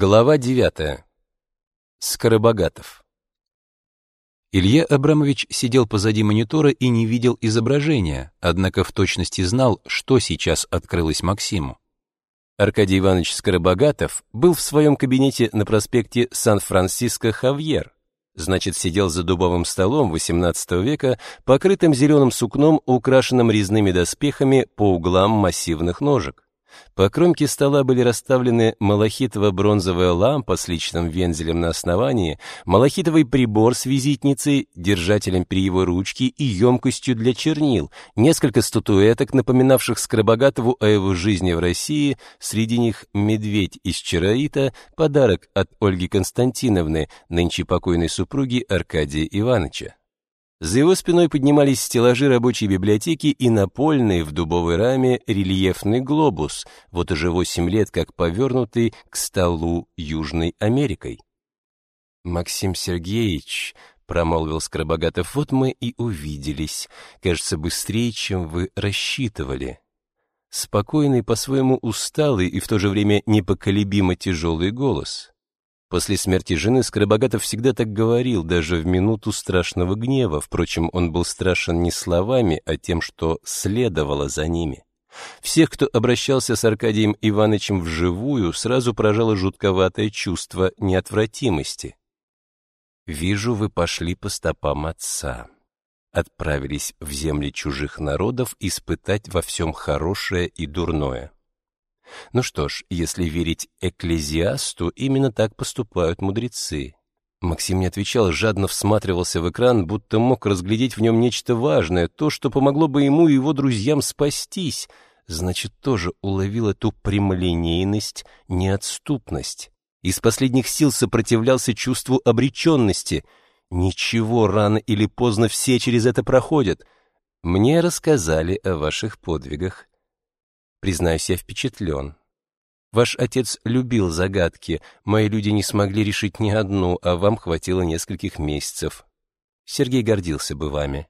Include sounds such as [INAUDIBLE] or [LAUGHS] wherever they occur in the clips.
Глава 9. Скоробогатов. Илья Абрамович сидел позади монитора и не видел изображения, однако в точности знал, что сейчас открылось Максиму. Аркадий Иванович Скоробогатов был в своем кабинете на проспекте Сан-Франциско-Хавьер, значит, сидел за дубовым столом XVIII века, покрытым зеленым сукном, украшенным резными доспехами по углам массивных ножек. По кромке стола были расставлены малахитово-бронзовая лампа с личным вензелем на основании, малахитовый прибор с визитницей, держателем перьевой ручки и емкостью для чернил, несколько статуэток, напоминавших Скоробогатову о его жизни в России, среди них медведь из Чароита, подарок от Ольги Константиновны, нынче покойной супруги Аркадия Ивановича. За его спиной поднимались стеллажи рабочей библиотеки и напольный в дубовой раме рельефный глобус, вот уже восемь лет как повернутый к столу Южной Америкой. «Максим Сергеевич», — промолвил Скоробогатов, — «вот мы и увиделись. Кажется, быстрее, чем вы рассчитывали». Спокойный, по-своему усталый и в то же время непоколебимо тяжелый голос. После смерти жены Скоробогатов всегда так говорил, даже в минуту страшного гнева. Впрочем, он был страшен не словами, а тем, что следовало за ними. Всех, кто обращался с Аркадием Ивановичем вживую, сразу поражало жутковатое чувство неотвратимости. «Вижу, вы пошли по стопам отца. Отправились в земли чужих народов испытать во всем хорошее и дурное». Ну что ж, если верить экклезиасту, именно так поступают мудрецы. Максим не отвечал, жадно всматривался в экран, будто мог разглядеть в нем нечто важное, то, что помогло бы ему и его друзьям спастись. Значит, тоже уловил эту прямолинейность, неотступность. Из последних сил сопротивлялся чувству обреченности. Ничего, рано или поздно все через это проходят. Мне рассказали о ваших подвигах. Признаюсь, я впечатлен. Ваш отец любил загадки, мои люди не смогли решить ни одну, а вам хватило нескольких месяцев. Сергей гордился бы вами.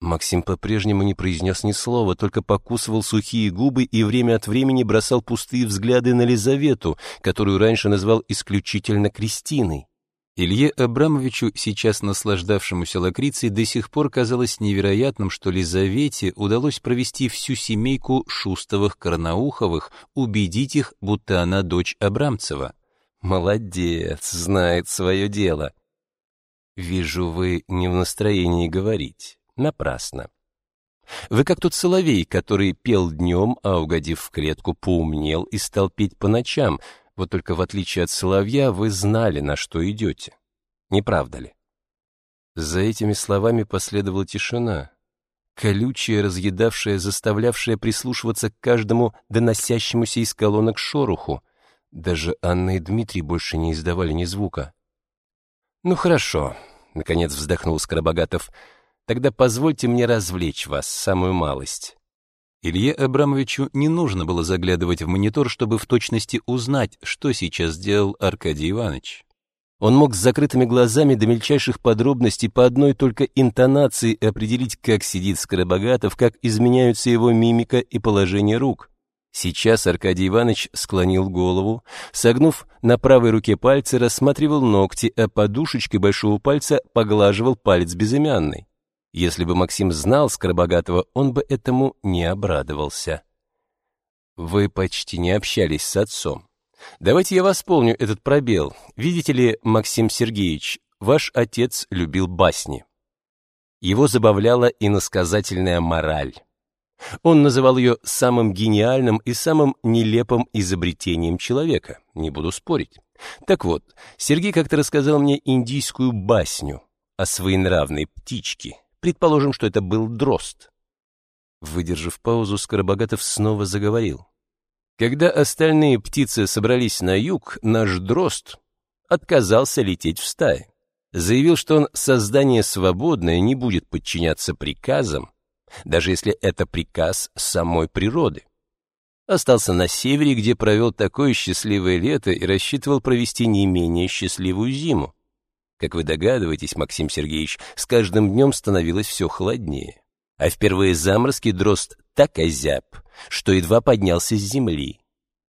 Максим по-прежнему не произнес ни слова, только покусывал сухие губы и время от времени бросал пустые взгляды на Лизавету, которую раньше назвал исключительно Кристиной. Илье Абрамовичу, сейчас наслаждавшемуся лакрицей, до сих пор казалось невероятным, что Лизавете удалось провести всю семейку Шустовых-Карнауховых, убедить их, будто она дочь Абрамцева. Молодец, знает свое дело. Вижу, вы не в настроении говорить. Напрасно. Вы как тот соловей, который пел днем, а, угодив в клетку, поумнел и стал петь по ночам — вот только в отличие от соловья вы знали, на что идете. Не правда ли? За этими словами последовала тишина, колючая, разъедавшая, заставлявшая прислушиваться к каждому доносящемуся из колонок шороху. Даже Анна и Дмитрий больше не издавали ни звука. «Ну хорошо», — наконец вздохнул Скоробогатов, — «тогда позвольте мне развлечь вас, самую малость. Илье Абрамовичу не нужно было заглядывать в монитор, чтобы в точности узнать, что сейчас сделал Аркадий Иванович. Он мог с закрытыми глазами до мельчайших подробностей по одной только интонации определить, как сидит Скоробогатов, как изменяются его мимика и положение рук. Сейчас Аркадий Иванович склонил голову, согнув на правой руке пальцы, рассматривал ногти, а подушечкой большого пальца поглаживал палец безымянный. Если бы Максим знал Скоробогатого, он бы этому не обрадовался. Вы почти не общались с отцом. Давайте я восполню этот пробел. Видите ли, Максим Сергеевич, ваш отец любил басни. Его забавляла иносказательная мораль. Он называл ее самым гениальным и самым нелепым изобретением человека, не буду спорить. Так вот, Сергей как-то рассказал мне индийскую басню о своенравной птичке, Предположим, что это был дрозд. Выдержав паузу, Скоробогатов снова заговорил. Когда остальные птицы собрались на юг, наш дрозд отказался лететь в стае. Заявил, что он создание свободное, не будет подчиняться приказам, даже если это приказ самой природы. Остался на севере, где провел такое счастливое лето и рассчитывал провести не менее счастливую зиму. Как вы догадываетесь, Максим Сергеевич, с каждым днем становилось все холоднее. А впервые заморозки дрозд так озяб, что едва поднялся с земли.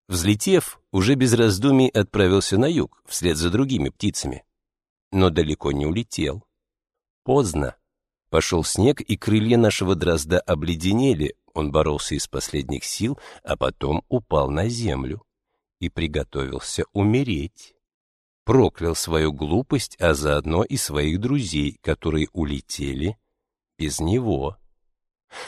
Взлетев, уже без раздумий отправился на юг, вслед за другими птицами. Но далеко не улетел. Поздно. Пошел снег, и крылья нашего дрозда обледенели. Он боролся из последних сил, а потом упал на землю и приготовился умереть. Проклял свою глупость, а заодно и своих друзей, которые улетели без него.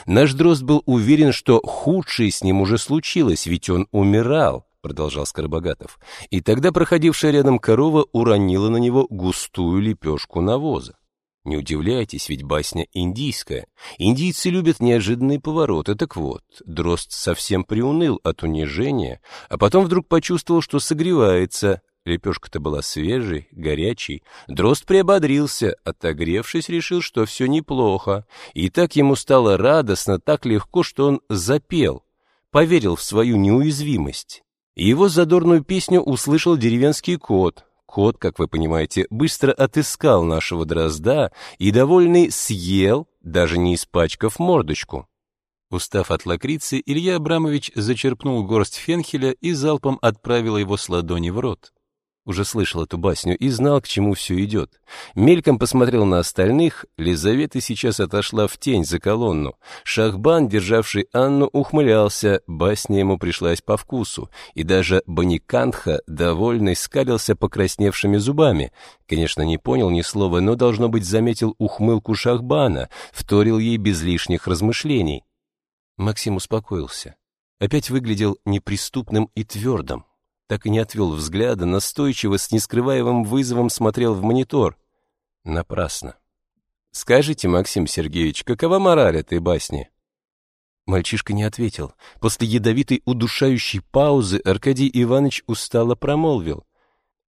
Наш дрозд был уверен, что худшее с ним уже случилось, ведь он умирал, продолжал Скоробогатов. И тогда проходившая рядом корова уронила на него густую лепешку навоза. Не удивляйтесь, ведь басня индийская. Индийцы любят неожиданные повороты. Так вот, дрозд совсем приуныл от унижения, а потом вдруг почувствовал, что согревается. Лепешка-то была свежей, горячей. Дрозд приободрился, отогревшись, решил, что все неплохо. И так ему стало радостно, так легко, что он запел, поверил в свою неуязвимость. Его задорную песню услышал деревенский кот, Кот, как вы понимаете, быстро отыскал нашего дрозда и, довольный, съел, даже не испачкав мордочку. Устав от лакрицы, Илья Абрамович зачерпнул горсть фенхеля и залпом отправил его с ладони в рот. Уже слышал эту басню и знал, к чему все идет. Мельком посмотрел на остальных, Лизавета сейчас отошла в тень за колонну. Шахбан, державший Анну, ухмылялся, басня ему пришлась по вкусу, и даже Баникантха, довольный, скалился покрасневшими зубами. Конечно, не понял ни слова, но, должно быть, заметил ухмылку Шахбана, вторил ей без лишних размышлений. Максим успокоился. Опять выглядел неприступным и твердым так и не отвел взгляда, настойчиво, с нескрываемым вызовом смотрел в монитор. Напрасно. «Скажите, Максим Сергеевич, какова мораль этой басни?» Мальчишка не ответил. После ядовитой удушающей паузы Аркадий Иванович устало промолвил.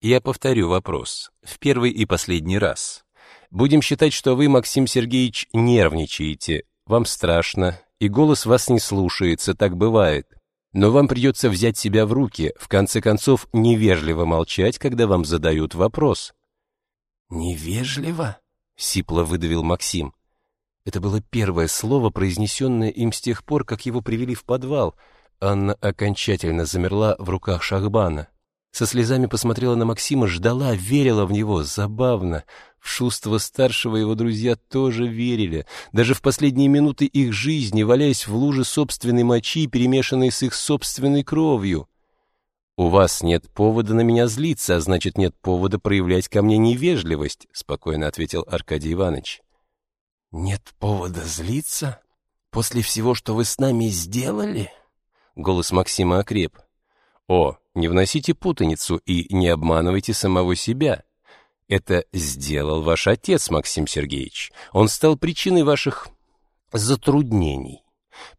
«Я повторю вопрос. В первый и последний раз. Будем считать, что вы, Максим Сергеевич, нервничаете. Вам страшно, и голос вас не слушается, так бывает. Но вам придется взять себя в руки, в конце концов, невежливо молчать, когда вам задают вопрос. «Невежливо?» — сипло выдавил Максим. Это было первое слово, произнесенное им с тех пор, как его привели в подвал. Анна окончательно замерла в руках Шахбана. Со слезами посмотрела на Максима, ждала, верила в него. Забавно. В шуство старшего его друзья тоже верили. Даже в последние минуты их жизни, валяясь в луже собственной мочи, перемешанной с их собственной кровью. «У вас нет повода на меня злиться, а значит, нет повода проявлять ко мне невежливость», — спокойно ответил Аркадий Иванович. «Нет повода злиться? После всего, что вы с нами сделали?» Голос Максима окреп. «О, не вносите путаницу и не обманывайте самого себя. Это сделал ваш отец, Максим Сергеевич. Он стал причиной ваших затруднений.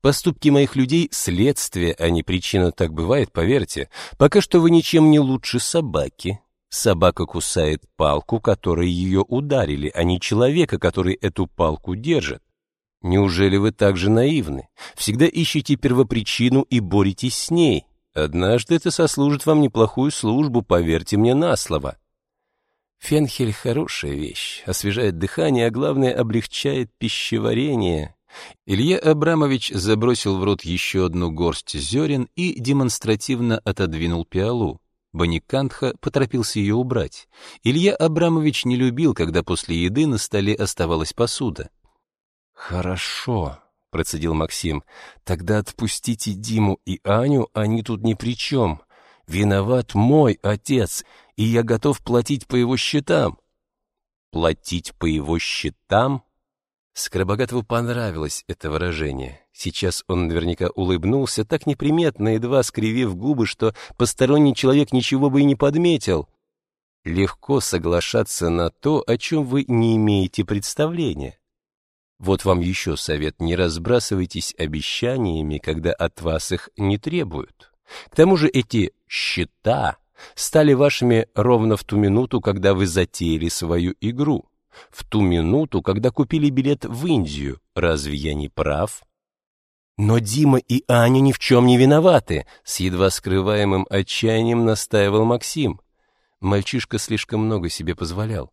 Поступки моих людей — следствие, а не причина, так бывает, поверьте. Пока что вы ничем не лучше собаки. Собака кусает палку, которой ее ударили, а не человека, который эту палку держит. Неужели вы так же наивны? Всегда ищете первопричину и боретесь с ней. Однажды это сослужит вам неплохую службу, поверьте мне на слово. Фенхель — хорошая вещь, освежает дыхание, а главное, облегчает пищеварение. Илья Абрамович забросил в рот еще одну горсть зерен и демонстративно отодвинул пиалу. Баникантха поторопился ее убрать. Илья Абрамович не любил, когда после еды на столе оставалась посуда. «Хорошо», процедил Максим. Тогда отпустите Диму и Аню, они тут ни при чем. Виноват мой отец, и я готов платить по его счетам. Платить по его счетам? Скоробогатову понравилось это выражение. Сейчас он наверняка улыбнулся так неприметно, едва скривив губы, что посторонний человек ничего бы и не подметил. Легко соглашаться на то, о чем вы не имеете представления. Вот вам еще совет, не разбрасывайтесь обещаниями, когда от вас их не требуют. К тому же эти «счета» стали вашими ровно в ту минуту, когда вы затеяли свою игру. В ту минуту, когда купили билет в Индию. Разве я не прав? Но Дима и Аня ни в чем не виноваты, с едва скрываемым отчаянием настаивал Максим. Мальчишка слишком много себе позволял.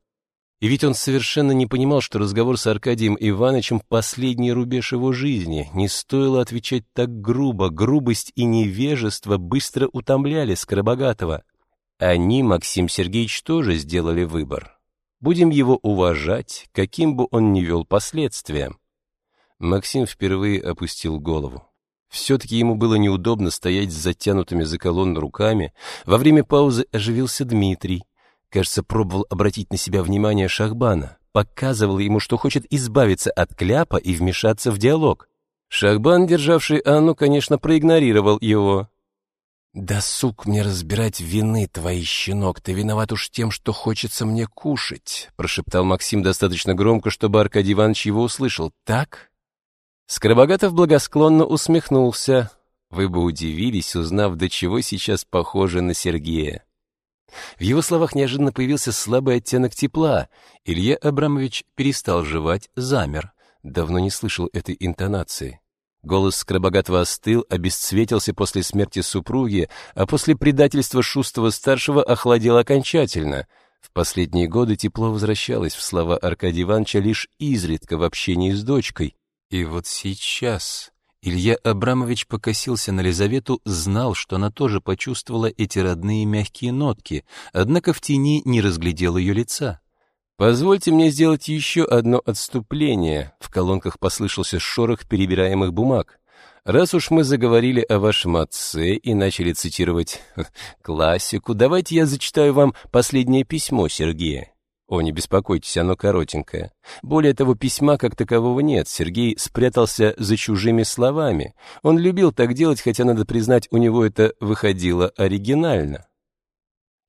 И ведь он совершенно не понимал, что разговор с Аркадием Ивановичем — последний рубеж его жизни. Не стоило отвечать так грубо. Грубость и невежество быстро утомляли Скоробогатого. Они, Максим Сергеевич, тоже сделали выбор. Будем его уважать, каким бы он ни вел последствия. Максим впервые опустил голову. Все-таки ему было неудобно стоять с затянутыми за колонну руками. Во время паузы оживился Дмитрий. Кажется, пробовал обратить на себя внимание Шахбана, показывал ему, что хочет избавиться от кляпа и вмешаться в диалог. Шахбан, державший Анну, конечно, проигнорировал его. «Да, сук, мне разбирать вины твои, щенок, ты виноват уж тем, что хочется мне кушать», прошептал Максим достаточно громко, чтобы Аркадий Иванович его услышал. «Так?» Скоробогатов благосклонно усмехнулся. «Вы бы удивились, узнав, до чего сейчас похоже на Сергея». В его словах неожиданно появился слабый оттенок тепла. Илья Абрамович перестал жевать, замер. Давно не слышал этой интонации. Голос Скоробогатого остыл, обесцветился после смерти супруги, а после предательства Шустова-старшего охладел окончательно. В последние годы тепло возвращалось в слова Аркадия Ивановича лишь изредка в общении с дочкой. И вот сейчас Илья Абрамович покосился на Лизавету, знал, что она тоже почувствовала эти родные мягкие нотки, однако в тени не разглядел ее лица. «Позвольте мне сделать еще одно отступление», — в колонках послышался шорох перебираемых бумаг. «Раз уж мы заговорили о вашем отце и начали цитировать [LAUGHS] классику, давайте я зачитаю вам последнее письмо Сергея. О, не беспокойтесь, оно коротенькое. Более того, письма как такового нет. Сергей спрятался за чужими словами. Он любил так делать, хотя, надо признать, у него это выходило оригинально.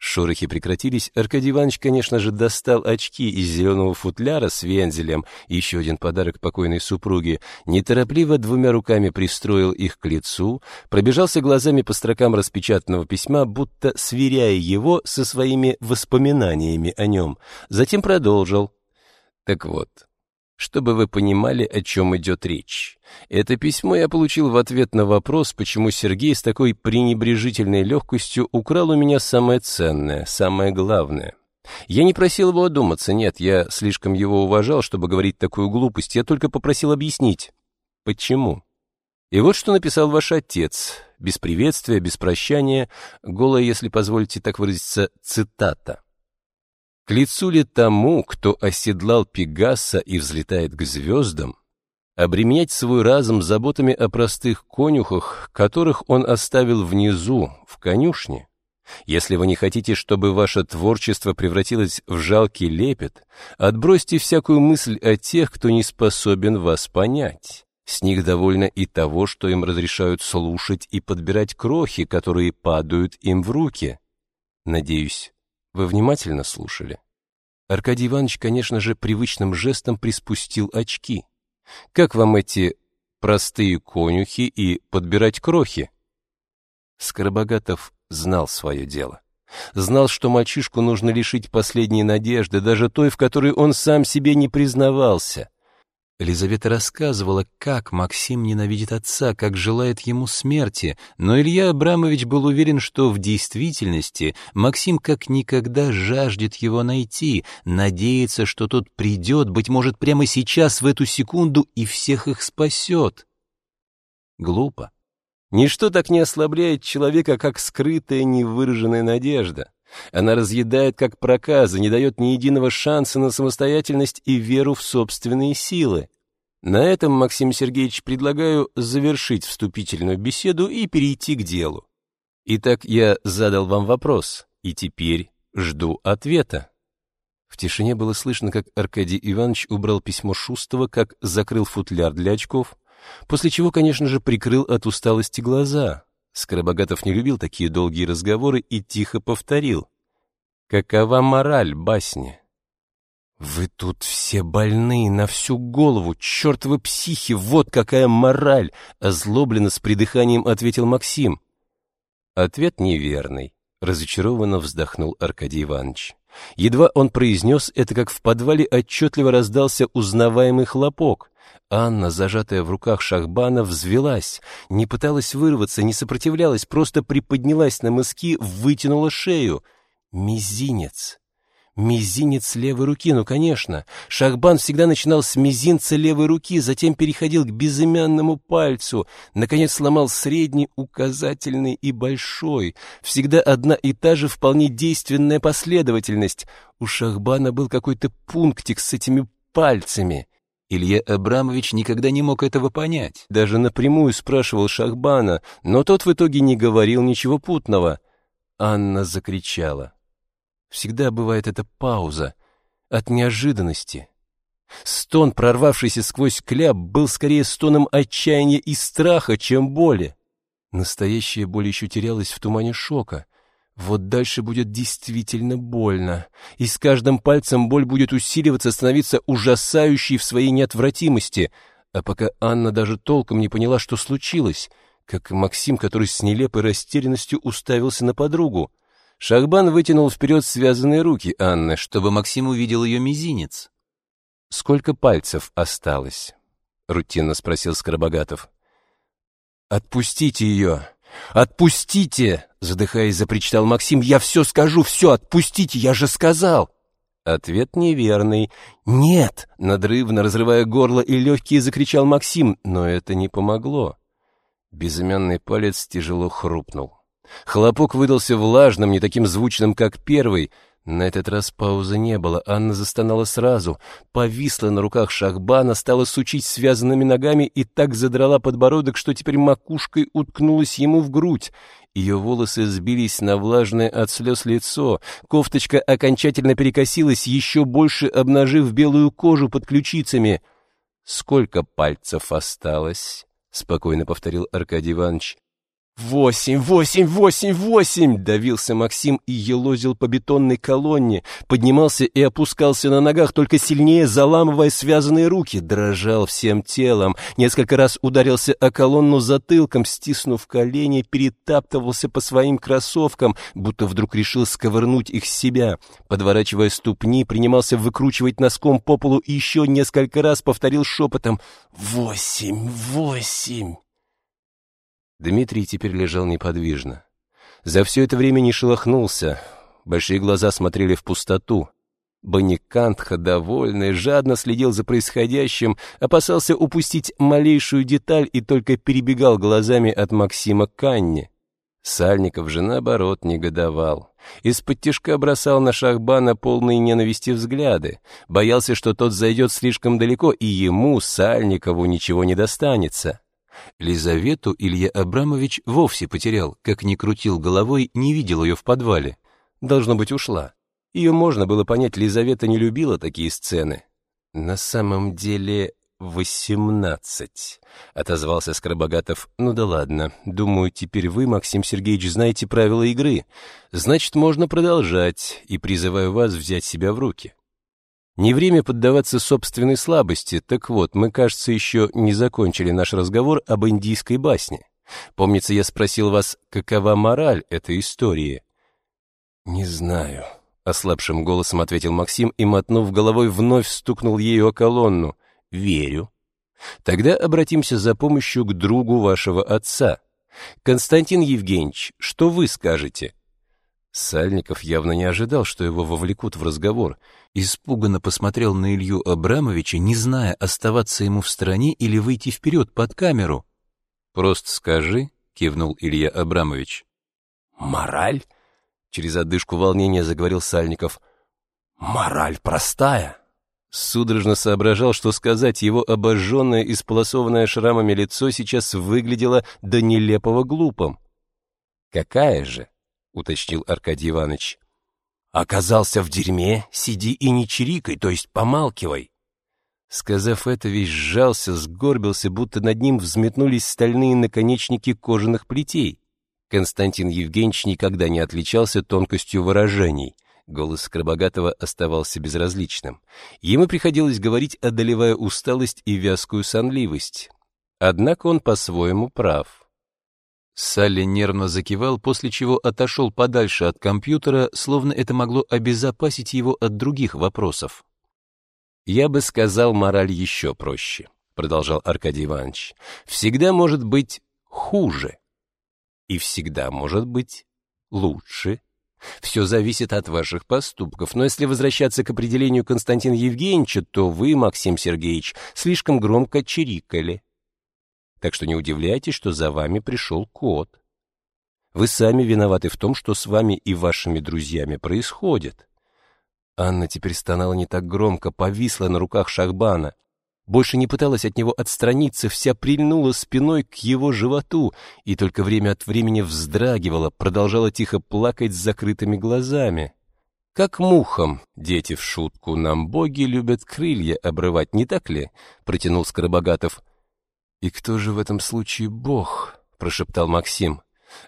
Шорохи прекратились. Аркадий Иванович, конечно же, достал очки из зеленого футляра с вензелем, еще один подарок покойной супруге, неторопливо двумя руками пристроил их к лицу, пробежался глазами по строкам распечатанного письма, будто сверяя его со своими воспоминаниями о нем. Затем продолжил. Так вот, чтобы вы понимали, о чем идет речь. Это письмо я получил в ответ на вопрос, почему Сергей с такой пренебрежительной легкостью украл у меня самое ценное, самое главное. Я не просил его одуматься, нет, я слишком его уважал, чтобы говорить такую глупость, я только попросил объяснить, почему. И вот что написал ваш отец, без приветствия, без прощания, голая, если позволите так выразиться, цитата. К лицу ли тому, кто оседлал Пегаса и взлетает к звездам, обременять свой разум заботами о простых конюхах, которых он оставил внизу, в конюшне? Если вы не хотите, чтобы ваше творчество превратилось в жалкий лепет, отбросьте всякую мысль о тех, кто не способен вас понять. С них довольно и того, что им разрешают слушать и подбирать крохи, которые падают им в руки. Надеюсь, вы внимательно слушали? Аркадий Иванович, конечно же, привычным жестом приспустил очки. Как вам эти простые конюхи и подбирать крохи? Скоробогатов знал свое дело. Знал, что мальчишку нужно лишить последней надежды, даже той, в которой он сам себе не признавался. Елизавета рассказывала, как Максим ненавидит отца, как желает ему смерти, но Илья Абрамович был уверен, что в действительности Максим как никогда жаждет его найти, надеется, что тот придет, быть может, прямо сейчас, в эту секунду, и всех их спасет. Глупо. Ничто так не ослабляет человека, как скрытая невыраженная надежда. Она разъедает как проказы, не дает ни единого шанса на самостоятельность и веру в собственные силы. На этом, Максим Сергеевич, предлагаю завершить вступительную беседу и перейти к делу. Итак, я задал вам вопрос, и теперь жду ответа. В тишине было слышно, как Аркадий Иванович убрал письмо Шустова, как закрыл футляр для очков, после чего, конечно же, прикрыл от усталости глаза. Скоробогатов не любил такие долгие разговоры и тихо повторил. «Какова мораль басни?» «Вы тут все больные на всю голову, чертовы психи, вот какая мораль!» Озлобленно с придыханием ответил Максим. Ответ неверный, разочарованно вздохнул Аркадий Иванович. Едва он произнес это, как в подвале отчетливо раздался узнаваемый хлопок. Анна, зажатая в руках Шахбана, взвелась, не пыталась вырваться, не сопротивлялась, просто приподнялась на мыски, вытянула шею. Мизинец. Мизинец левой руки, ну, конечно. Шахбан всегда начинал с мизинца левой руки, затем переходил к безымянному пальцу, наконец сломал средний, указательный и большой. Всегда одна и та же вполне действенная последовательность. У Шахбана был какой-то пунктик с этими пальцами. Илья Абрамович никогда не мог этого понять. Даже напрямую спрашивал Шахбана, но тот в итоге не говорил ничего путного. Анна закричала. Всегда бывает эта пауза от неожиданности. Стон, прорвавшийся сквозь кляп, был скорее стоном отчаяния и страха, чем боли. Настоящая боль еще терялась в тумане шока. Вот дальше будет действительно больно, и с каждым пальцем боль будет усиливаться, становиться ужасающей в своей неотвратимости, а пока Анна даже толком не поняла, что случилось, как Максим, который с нелепой растерянностью уставился на подругу. Шахбан вытянул вперед связанные руки Анны, чтобы Максим увидел ее мизинец. «Сколько пальцев осталось?» — рутинно спросил Скоробогатов. «Отпустите ее! Отпустите!» — задыхаясь, запричитал Максим. «Я все скажу, все, отпустите, я же сказал!» Ответ неверный. «Нет!» — надрывно разрывая горло и легкие, закричал Максим, но это не помогло. Безымянный палец тяжело хрупнул. Хлопок выдался влажным, не таким звучным, как первый. На этот раз паузы не было, Анна застонала сразу, повисла на руках Шахбана, стала сучить связанными ногами и так задрала подбородок, что теперь макушкой уткнулась ему в грудь. Ее волосы сбились на влажное от слез лицо, кофточка окончательно перекосилась, еще больше обнажив белую кожу под ключицами. «Сколько пальцев осталось?» — спокойно повторил Аркадий Иванович. «Восемь, восемь, восемь, восемь!» — давился Максим и елозил по бетонной колонне, поднимался и опускался на ногах, только сильнее заламывая связанные руки, дрожал всем телом, несколько раз ударился о колонну затылком, стиснув колени, перетаптывался по своим кроссовкам, будто вдруг решил сковырнуть их с себя. Подворачивая ступни, принимался выкручивать носком по полу и еще несколько раз повторил шепотом «Восемь, восемь!» Дмитрий теперь лежал неподвижно. За все это время не шелохнулся. Большие глаза смотрели в пустоту. Баникантха, довольный, жадно следил за происходящим, опасался упустить малейшую деталь и только перебегал глазами от Максима к Анне. Сальников же, наоборот, негодовал. Из-под тишка бросал на Шахбана полные ненависти взгляды. Боялся, что тот зайдет слишком далеко, и ему, Сальникову, ничего не достанется. Лизавету Илья Абрамович вовсе потерял, как ни крутил головой, не видел ее в подвале. Должно быть, ушла. Ее можно было понять, Лизавета не любила такие сцены. На самом деле восемнадцать, отозвался Скоробогатов. Ну да ладно, думаю, теперь вы, Максим Сергеевич, знаете правила игры. Значит, можно продолжать, и призываю вас взять себя в руки. Не время поддаваться собственной слабости, так вот, мы, кажется, еще не закончили наш разговор об индийской басне. Помнится, я спросил вас, какова мораль этой истории? «Не знаю», — ослабшим голосом ответил Максим и, мотнув головой, вновь стукнул ею о колонну. «Верю». «Тогда обратимся за помощью к другу вашего отца. Константин Евгеньевич, что вы скажете?» Сальников явно не ожидал, что его вовлекут в разговор. Испуганно посмотрел на Илью Абрамовича, не зная, оставаться ему в стороне или выйти вперед под камеру. «Просто скажи», — кивнул Илья Абрамович. «Мораль?» — через одышку волнения заговорил Сальников. «Мораль простая». Судорожно соображал, что сказать, его обожженное, исполосованное шрамами лицо сейчас выглядело до нелепого глупым. «Какая же?» — уточнил Аркадий Иванович. «Оказался в дерьме, сиди и не чирикай, то есть помалкивай». Сказав это, весь сжался, сгорбился, будто над ним взметнулись стальные наконечники кожаных плетей. Константин Евгеньевич никогда не отличался тонкостью выражений. Голос Скоробогатого оставался безразличным. Ему приходилось говорить, одолевая усталость и вязкую сонливость. Однако он по-своему прав. Салли нервно закивал, после чего отошел подальше от компьютера, словно это могло обезопасить его от других вопросов. «Я бы сказал, мораль еще проще», — продолжал Аркадий Иванович. «Всегда может быть хуже. И всегда может быть лучше. Все зависит от ваших поступков, но если возвращаться к определению Константина Евгеньевича, то вы, Максим Сергеевич, слишком громко чирикали. Так что не удивляйтесь, что за вами пришел кот. Вы сами виноваты в том, что с вами и вашими друзьями происходит. Анна теперь стонала не так громко, повисла на руках Шахбана. Больше не пыталась от него отстраниться, вся прильнула спиной к его животу и только время от времени вздрагивала, продолжала тихо плакать с закрытыми глазами. Как мухам, дети в шутку, нам боги любят крылья обрывать, не так ли? Протянул Скоробогатов. И кто же в этом случае бог? Прошептал Максим.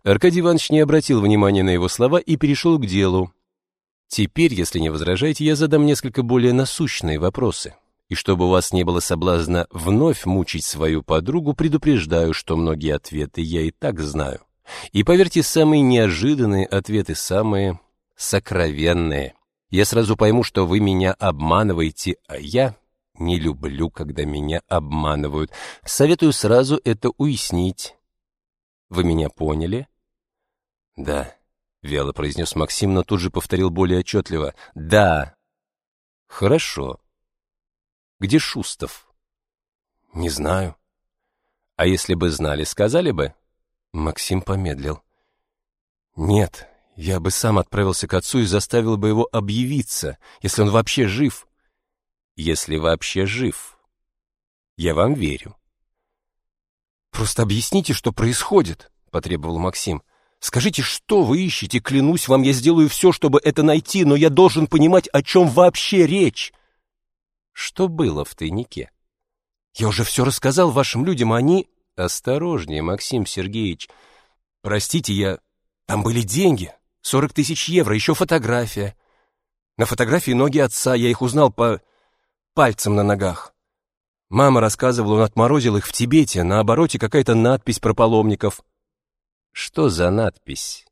Аркадий Иванович не обратил внимания на его слова и перешел к делу. Теперь, если не возражаете, я задам несколько более насущные вопросы. И чтобы у вас не было соблазна вновь мучить свою подругу, предупреждаю, что многие ответы я и так знаю. И поверьте, самые неожиданные ответы, самые сокровенные. Я сразу пойму, что вы меня обманываете, а я не люблю, когда меня обманывают. Советую сразу это уяснить. Вы меня поняли? Да, вяло произнес Максим, но тут же повторил более отчетливо. Да. Хорошо. Где Шустов? Не знаю. А если бы знали, сказали бы? Максим помедлил. Нет, я бы сам отправился к отцу и заставил бы его объявиться, если он вообще жив. Если вообще жив. Я вам верю. «Просто объясните, что происходит», — потребовал Максим. «Скажите, что вы ищете? Клянусь вам, я сделаю все, чтобы это найти, но я должен понимать, о чем вообще речь». «Что было в тайнике?» «Я уже все рассказал вашим людям, а они...» «Осторожнее, Максим Сергеевич. Простите, я... Там были деньги. Сорок тысяч евро, еще фотография. На фотографии ноги отца, я их узнал по... пальцам на ногах. Мама рассказывала, он отморозил их в Тибете, на обороте какая-то надпись про паломников. Что за надпись?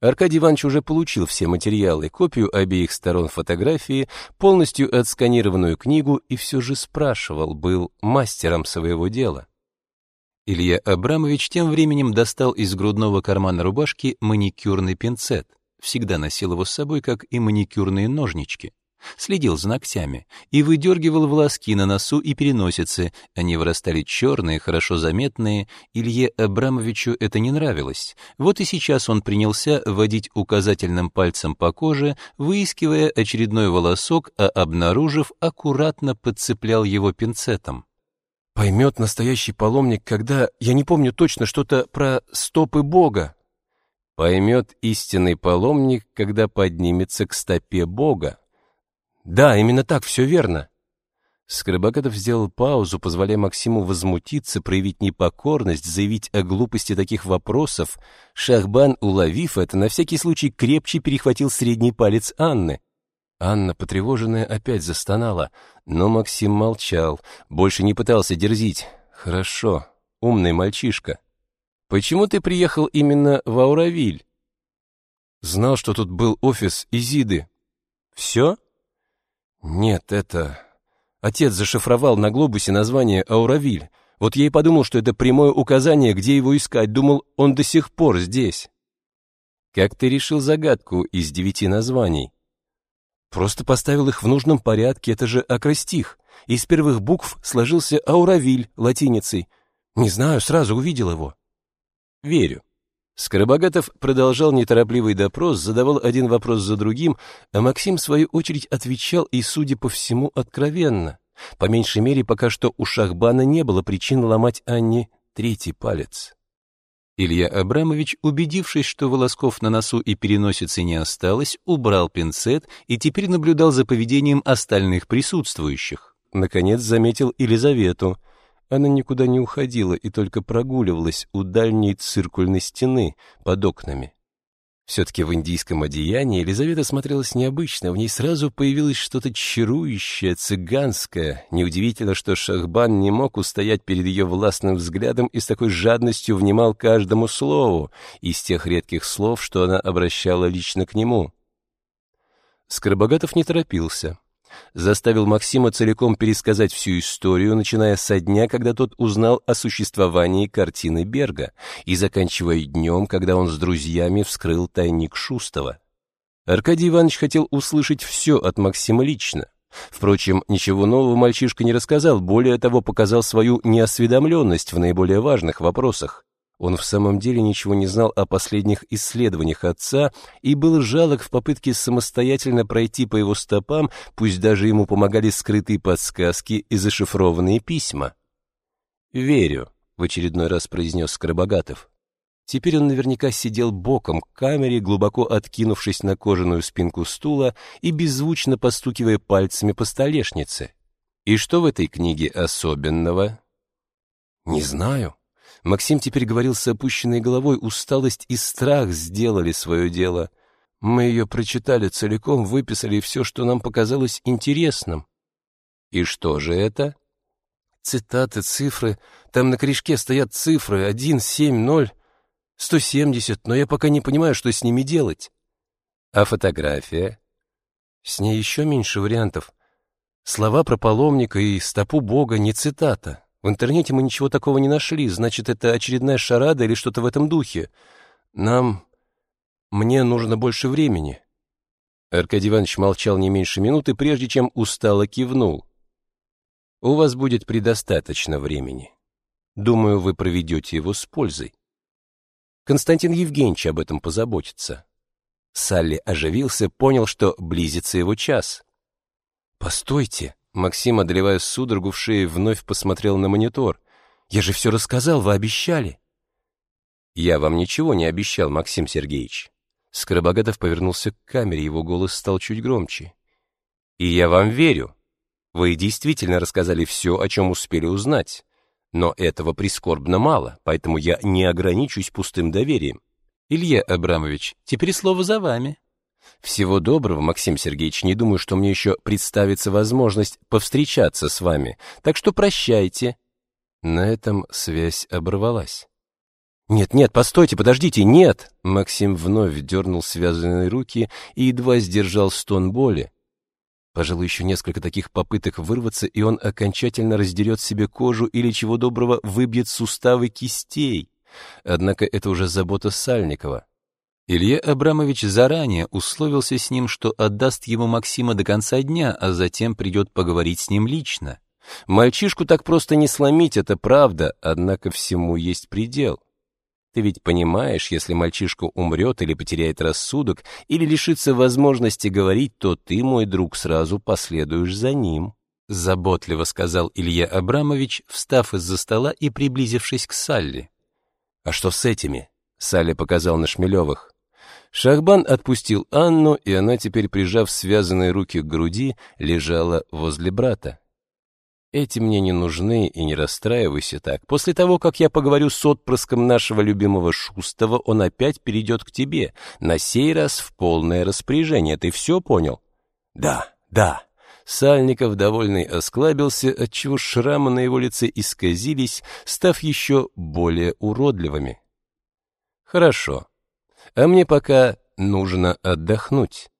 Аркадий Иванович уже получил все материалы, копию обеих сторон фотографии, полностью отсканированную книгу и все же спрашивал, был мастером своего дела. Илья Абрамович тем временем достал из грудного кармана рубашки маникюрный пинцет. Всегда носил его с собой, как и маникюрные ножнички. Следил за ногтями и выдергивал волоски на носу и переносице. Они вырастали черные, хорошо заметные. Илье Абрамовичу это не нравилось. Вот и сейчас он принялся водить указательным пальцем по коже, выискивая очередной волосок, а обнаружив, аккуратно подцеплял его пинцетом. «Поймет настоящий паломник, когда, я не помню точно, что-то про стопы Бога». «Поймет истинный паломник, когда поднимется к стопе Бога», да, именно так, все верно. Скоробогатов сделал паузу, позволяя Максиму возмутиться, проявить непокорность, заявить о глупости таких вопросов. Шахбан, уловив это, на всякий случай крепче перехватил средний палец Анны. Анна, потревоженная, опять застонала, но Максим молчал, больше не пытался дерзить. «Хорошо, умный мальчишка. Почему ты приехал именно в Ауравиль?» «Знал, что тут был офис Изиды». «Все?» Нет, это... Отец зашифровал на глобусе название Ауравиль. Вот я и подумал, что это прямое указание, где его искать. Думал, он до сих пор здесь. Как ты решил загадку из девяти названий? Просто поставил их в нужном порядке, это же акростих. Из первых букв сложился Ауравиль латиницей. Не знаю, сразу увидел его. Верю. Скоробогатов продолжал неторопливый допрос, задавал один вопрос за другим, а Максим, в свою очередь, отвечал и, судя по всему, откровенно. По меньшей мере, пока что у Шахбана не было причин ломать Анне третий палец. Илья Абрамович, убедившись, что волосков на носу и переносице не осталось, убрал пинцет и теперь наблюдал за поведением остальных присутствующих. Наконец заметил Елизавету — она никуда не уходила и только прогуливалась у дальней циркульной стены под окнами. Все-таки в индийском одеянии Елизавета смотрелась необычно, в ней сразу появилось что-то чарующее, цыганское. Неудивительно, что Шахбан не мог устоять перед ее властным взглядом и с такой жадностью внимал каждому слову из тех редких слов, что она обращала лично к нему. Скоробогатов не торопился заставил Максима целиком пересказать всю историю, начиная со дня, когда тот узнал о существовании картины Берга, и заканчивая днем, когда он с друзьями вскрыл тайник Шустова. Аркадий Иванович хотел услышать все от Максима лично. Впрочем, ничего нового мальчишка не рассказал, более того, показал свою неосведомленность в наиболее важных вопросах. Он в самом деле ничего не знал о последних исследованиях отца и был жалок в попытке самостоятельно пройти по его стопам, пусть даже ему помогали скрытые подсказки и зашифрованные письма. «Верю», — в очередной раз произнес Скоробогатов. Теперь он наверняка сидел боком к камере, глубоко откинувшись на кожаную спинку стула и беззвучно постукивая пальцами по столешнице. «И что в этой книге особенного?» «Не знаю», Максим теперь говорил с опущенной головой, усталость и страх сделали свое дело. Мы ее прочитали целиком, выписали все, что нам показалось интересным. И что же это? Цитаты, цифры. Там на корешке стоят цифры 1, 7, 0, 170, но я пока не понимаю, что с ними делать. А фотография? С ней еще меньше вариантов. Слова про паломника и стопу Бога не цитата. В интернете мы ничего такого не нашли, значит, это очередная шарада или что-то в этом духе. Нам... Мне нужно больше времени». Аркадий Иванович молчал не меньше минуты, прежде чем устало кивнул. «У вас будет предостаточно времени. Думаю, вы проведете его с пользой. Константин Евгеньевич об этом позаботится». Салли оживился, понял, что близится его час. «Постойте», Максим, одолевая судорогу в шее, вновь посмотрел на монитор. «Я же все рассказал, вы обещали!» «Я вам ничего не обещал, Максим Сергеевич». Скоробогатов повернулся к камере, его голос стал чуть громче. «И я вам верю. Вы действительно рассказали все, о чем успели узнать. Но этого прискорбно мало, поэтому я не ограничусь пустым доверием. Илья Абрамович, теперь слово за вами». Всего доброго, Максим Сергеевич, не думаю, что мне еще представится возможность повстречаться с вами, так что прощайте. На этом связь оборвалась. «Нет, нет, постойте, подождите, нет!» Максим вновь дернул связанные руки и едва сдержал стон боли. Пожалуй, еще несколько таких попыток вырваться, и он окончательно раздерет себе кожу или, чего доброго, выбьет суставы кистей. Однако это уже забота Сальникова. Илья Абрамович заранее условился с ним, что отдаст ему Максима до конца дня, а затем придет поговорить с ним лично. Мальчишку так просто не сломить, это правда, однако всему есть предел. Ты ведь понимаешь, если мальчишка умрет или потеряет рассудок, или лишится возможности говорить, то ты, мой друг, сразу последуешь за ним. Заботливо сказал Илья Абрамович, встав из-за стола и приблизившись к Салли. «А что с этими?» — Салли показал на Шмелевых. Шахбан отпустил Анну, и она теперь, прижав связанные руки к груди, лежала возле брата. «Эти мне не нужны, и не расстраивайся так. После того, как я поговорю с отпрыском нашего любимого Шустова, он опять перейдет к тебе, на сей раз в полное распоряжение. Ты все понял?» «Да, да». Сальников, довольный, осклабился, отчего шрамы на его лице исказились, став еще более уродливыми. «Хорошо. А мне пока нужно отдохнуть.